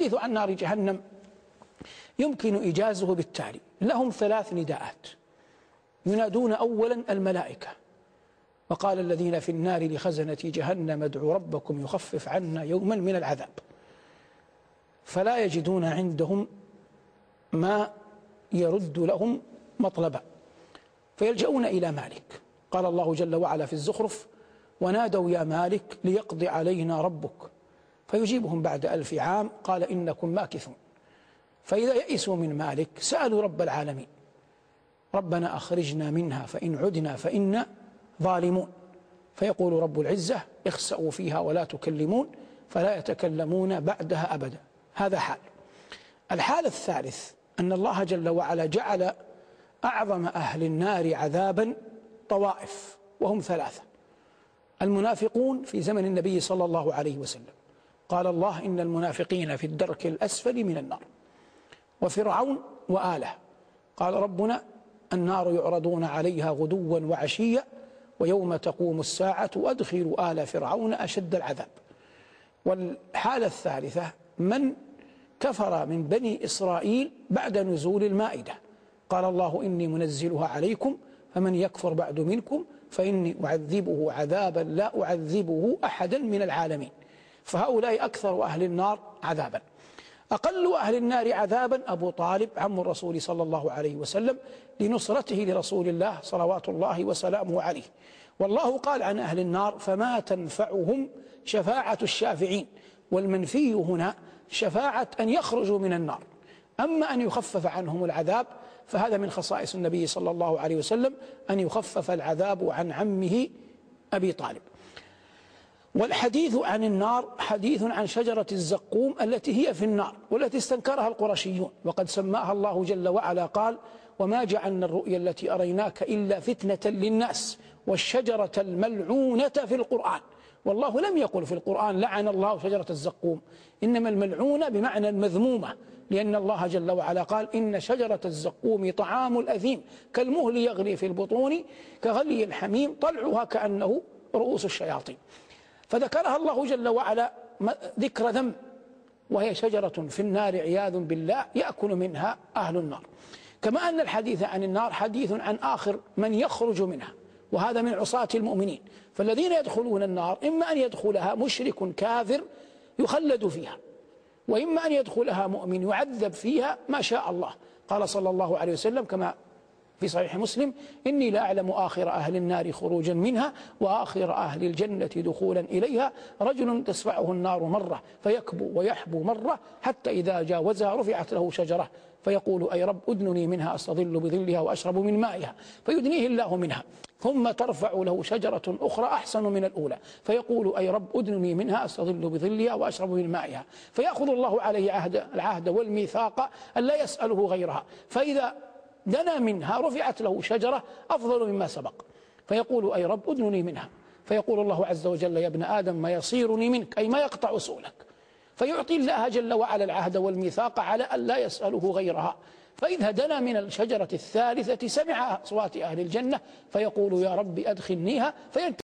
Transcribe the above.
الحديث عن نار جهنم يمكن إيجازه بالتالي. لهم ثلاث نداءات. ينادون أولا الملائكة. وقال الذين في النار لخزنة جهنم ادعوا ربكم يخفف عنا يوما من العذاب. فلا يجدون عندهم ما يرد لهم مطلبا. فيلجؤون إلى مالك. قال الله جل وعلا في الزخرف ونادوا يا مالك ليقضي علينا ربك. فيجيبهم بعد ألف عام قال إنكم ماكثون. فإذا يئسوا من مالك سألوا رب العالمين. ربنا أخرجنا منها فإن عدنا فإنا ظالمون. فيقول رب العزة اخسأوا فيها ولا تكلمون فلا يتكلمون بعدها أبدا. هذا حال. الحال الثالث أن الله جل وعلا جعل أعظم أهل النار عذابا طوائف وهم ثلاثة. المنافقون في زمن النبي صلى الله عليه وسلم. قال الله إن المنافقين في الدرك الأسفل من النار وفرعون وآله قال ربنا النار يعرضون عليها غدوا وعشيا ويوم تقوم الساعة وأدخلوا آل فرعون أشد العذاب. والحالة الثالثة من كفر من بني إسرائيل بعد نزول المائدة؟ قال الله إني منزلها عليكم فمن يكفر بعد منكم فإني أعذبه عذابا لا أعذبه أحدا من العالمين. فهؤلاء أكثر أهل النار عذابا. أقل أهل النار عذابا أبو طالب عم الرسول صلى الله عليه وسلم لنصرته لرسول الله صلوات الله وسلامه عليه. والله قال عن أهل النار فما تنفعهم شفاعة الشافعين والمنفي هنا شفاعة أن يخرجوا من النار. أما أن يخفف عنهم العذاب فهذا من خصائص النبي صلى الله عليه وسلم أن يخفف العذاب عن عمه أبي طالب. والحديث عن النار حديث عن شجرة الزقوم التي هي في النار والتي استنكرها القرشيون. وقد سماها الله جل وعلا قال وما جعلنا الرؤيا التي أريناك إلا فتنة للناس والشجرة الملعونة في القرآن. والله لم يقل في القرآن لعن الله شجرة الزقوم. إنما الملعونة بمعنى المذمومة لأن الله جل وعلا قال إن شجرة الزقوم طعام الأثيم. كالمهل يغلي في البطون كغلي الحميم طلعها كأنه رؤوس الشياطين. فذكرها الله جل وعلا ذكر ذنب وهي شجرة في النار عياذ بالله يأكل منها أهل النار. كما أن الحديث عن النار حديث عن آخر من يخرج منها وهذا من عصاة المؤمنين. فالذين يدخلون النار إما أن يدخلها مشرك كافر يخلد فيها وإما أن يدخلها مؤمن يعذب فيها ما شاء الله. قال صلى الله عليه وسلم كما في صحيح مسلم إني لأعلم آخر أهل النار خروجا منها وآخر أهل الجنة دخولا إليها. رجل تسفعه النار مرة فيكبو ويحبو مرة حتى إذا جاوزها رفعت له شجرة. فيقول أي رب أدنني منها أستظل بظلها وأشرب من مائها. فيدنيه الله منها. ثم ترفع له شجرة أخرى أحسن من الأولى. فيقول أي رب أدنني منها أستظل بظلها وأشرب من مائها. فيأخذ الله عليه عهد العهد والميثاق أن لا يسأله غيرها. فإذا دنا منها رفعت له شجرة أفضل مما سبق. فيقول أي رب أدنني منها. فيقول الله عز وجل يا ابن آدم ما يصيرني منك أي ما يقطع سؤلك. فيعطي الله جل وعلا العهد والميثاق على أن لا يسأله غيرها. فإذا دنا من الشجرة الثالثة سمع أصوات أهل الجنة فيقول يا رب أدخلنيها فينتهي